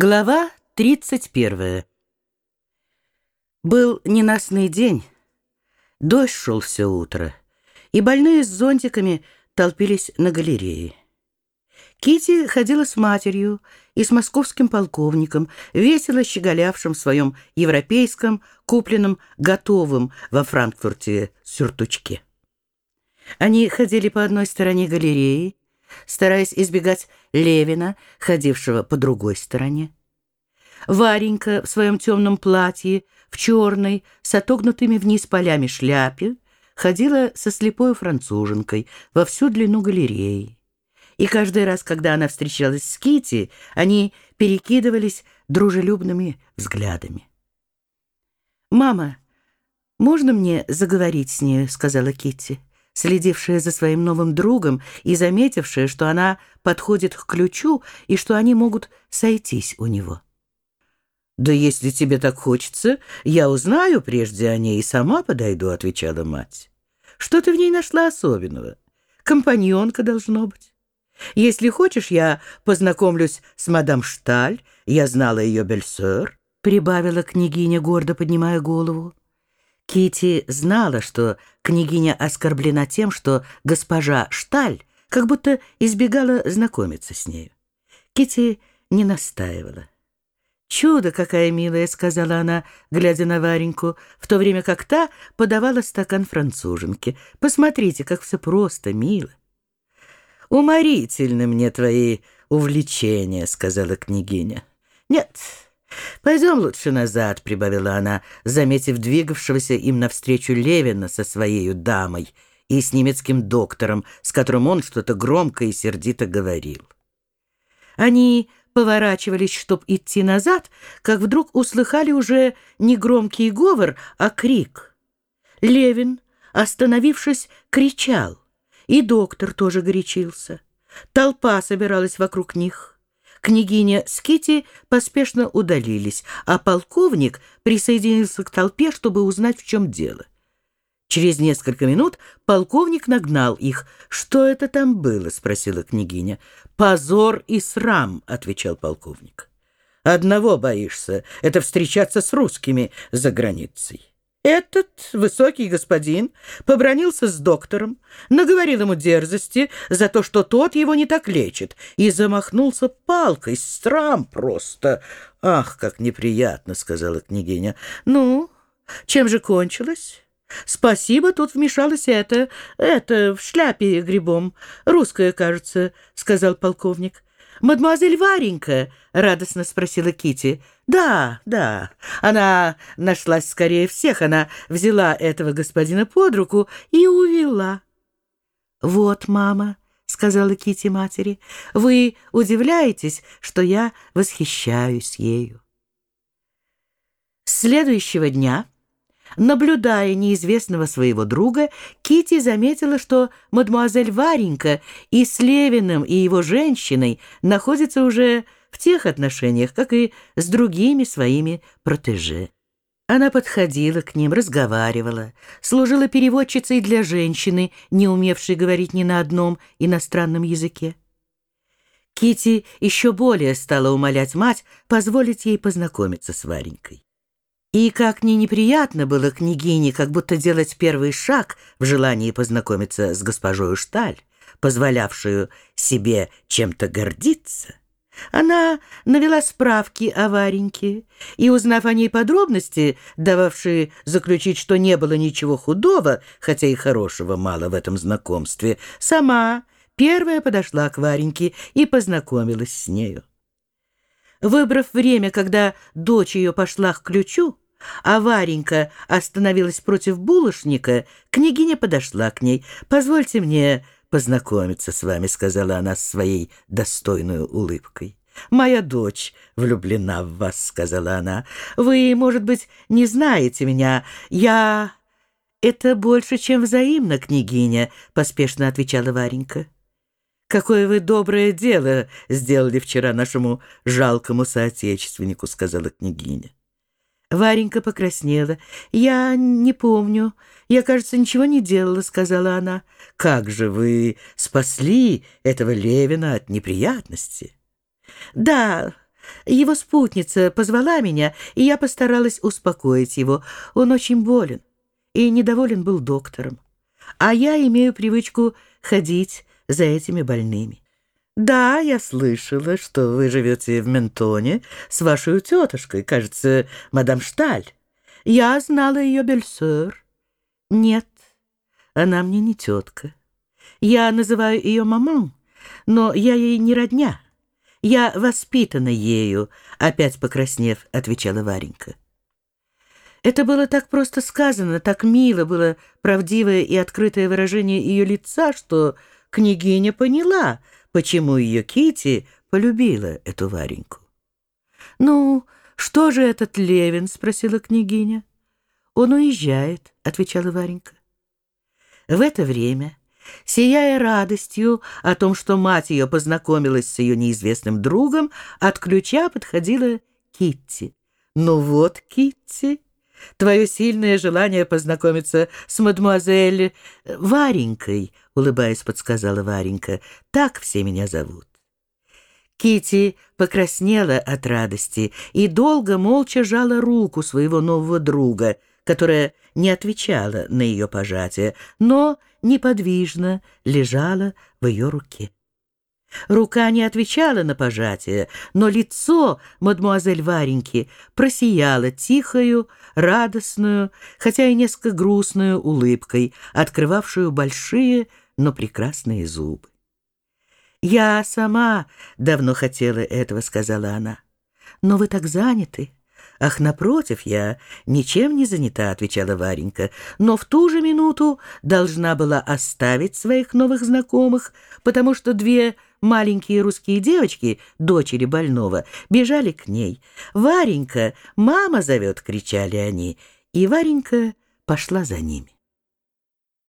Глава 31. Был ненастный день. Дождь шел все утро, и больные с зонтиками толпились на галерее. Кити ходила с матерью и с московским полковником, весело щеголявшим в своем европейском, купленном, готовым во Франкфурте сюртучке. Они ходили по одной стороне галереи, стараясь избегать Левина, ходившего по другой стороне. Варенька в своем темном платье, в черной, с отогнутыми вниз полями шляпе, ходила со слепой француженкой во всю длину галереи. И каждый раз, когда она встречалась с Кити, они перекидывались дружелюбными взглядами. «Мама, можно мне заговорить с ней?» — сказала Китти следившая за своим новым другом и заметившая, что она подходит к ключу и что они могут сойтись у него. «Да если тебе так хочется, я узнаю прежде о ней и сама подойду», — отвечала мать. «Что ты в ней нашла особенного? Компаньонка должно быть. Если хочешь, я познакомлюсь с мадам Шталь, я знала ее бельсер», — прибавила княгиня, гордо поднимая голову. Кити знала, что княгиня оскорблена тем, что госпожа Шталь как будто избегала знакомиться с нею. Кити не настаивала. «Чудо, какая милая!» — сказала она, глядя на Вареньку, в то время как та подавала стакан француженке. «Посмотрите, как все просто, мило!» «Уморительны мне твои увлечения», — сказала княгиня. «Нет, «Пойдем лучше назад», — прибавила она, заметив двигавшегося им навстречу Левина со своей дамой и с немецким доктором, с которым он что-то громко и сердито говорил. Они поворачивались, чтоб идти назад, как вдруг услыхали уже не громкий говор, а крик. Левин, остановившись, кричал, и доктор тоже горячился. Толпа собиралась вокруг них. Княгиня с Кити поспешно удалились, а полковник присоединился к толпе, чтобы узнать, в чем дело. Через несколько минут полковник нагнал их. «Что это там было?» — спросила княгиня. «Позор и срам», — отвечал полковник. «Одного боишься — это встречаться с русскими за границей». Этот высокий господин побронился с доктором, наговорил ему дерзости за то, что тот его не так лечит, и замахнулся палкой, страм просто. «Ах, как неприятно!» — сказала княгиня. «Ну, чем же кончилось?» «Спасибо, тут вмешалась это, это, в шляпе грибом. Русская, кажется», — сказал полковник. «Мадемуазель Варенька?» — радостно спросила Кити. «Да, да. Она нашлась скорее всех. Она взяла этого господина под руку и увела». «Вот, мама», — сказала Кити матери, — «вы удивляетесь, что я восхищаюсь ею». Следующего дня... Наблюдая неизвестного своего друга, Кити заметила, что мадемуазель Варенька и с Левиным, и его женщиной находятся уже в тех отношениях, как и с другими своими протеже. Она подходила к ним, разговаривала, служила переводчицей для женщины, не умевшей говорить ни на одном иностранном языке. Кити еще более стала умолять мать позволить ей познакомиться с Варенькой. И как ни неприятно было княгине как будто делать первый шаг в желании познакомиться с госпожой Шталь, позволявшую себе чем-то гордиться, она навела справки о Вареньке и, узнав о ней подробности, дававшие заключить, что не было ничего худого, хотя и хорошего мало в этом знакомстве, сама первая подошла к Вареньке и познакомилась с нею. Выбрав время, когда дочь ее пошла к ключу, а Варенька остановилась против булочника, княгиня подошла к ней. «Позвольте мне познакомиться с вами», — сказала она с своей достойной улыбкой. «Моя дочь влюблена в вас», — сказала она. «Вы, может быть, не знаете меня. Я...» «Это больше, чем взаимно, княгиня», — поспешно отвечала Варенька. «Какое вы доброе дело сделали вчера нашему жалкому соотечественнику», — сказала княгиня. Варенька покраснела. «Я не помню. Я, кажется, ничего не делала», — сказала она. «Как же вы спасли этого Левина от неприятности?» «Да, Его спутница позвала меня, и я постаралась успокоить его. Он очень болен и недоволен был доктором. А я имею привычку ходить за этими больными. «Да, я слышала, что вы живете в Ментоне с вашей тетушкой, кажется, мадам Шталь. Я знала ее бельсер». «Нет, она мне не тетка. Я называю ее маман, но я ей не родня. Я воспитана ею», — опять покраснев, отвечала Варенька. Это было так просто сказано, так мило было правдивое и открытое выражение ее лица, что княгиня поняла — почему ее Кити полюбила эту Вареньку. «Ну, что же этот Левин?» — спросила княгиня. «Он уезжает», — отвечала Варенька. В это время, сияя радостью о том, что мать ее познакомилась с ее неизвестным другом, от ключа подходила Китти. «Ну вот, Китти, Твое сильное желание познакомиться с мадемуазель Варенькой, улыбаясь, подсказала Варенька. Так все меня зовут. Кити покраснела от радости и долго молча жала руку своего нового друга, которая не отвечала на ее пожатие, но неподвижно лежала в ее руке. Рука не отвечала на пожатие, но лицо мадмуазель Вареньки просияло тихою, радостную, хотя и несколько грустную улыбкой, открывавшую большие, но прекрасные зубы. «Я сама давно хотела этого», — сказала она. «Но вы так заняты». «Ах, напротив, я ничем не занята», — отвечала Варенька, но в ту же минуту должна была оставить своих новых знакомых, потому что две маленькие русские девочки, дочери больного, бежали к ней. «Варенька, мама зовет!» — кричали они, и Варенька пошла за ними.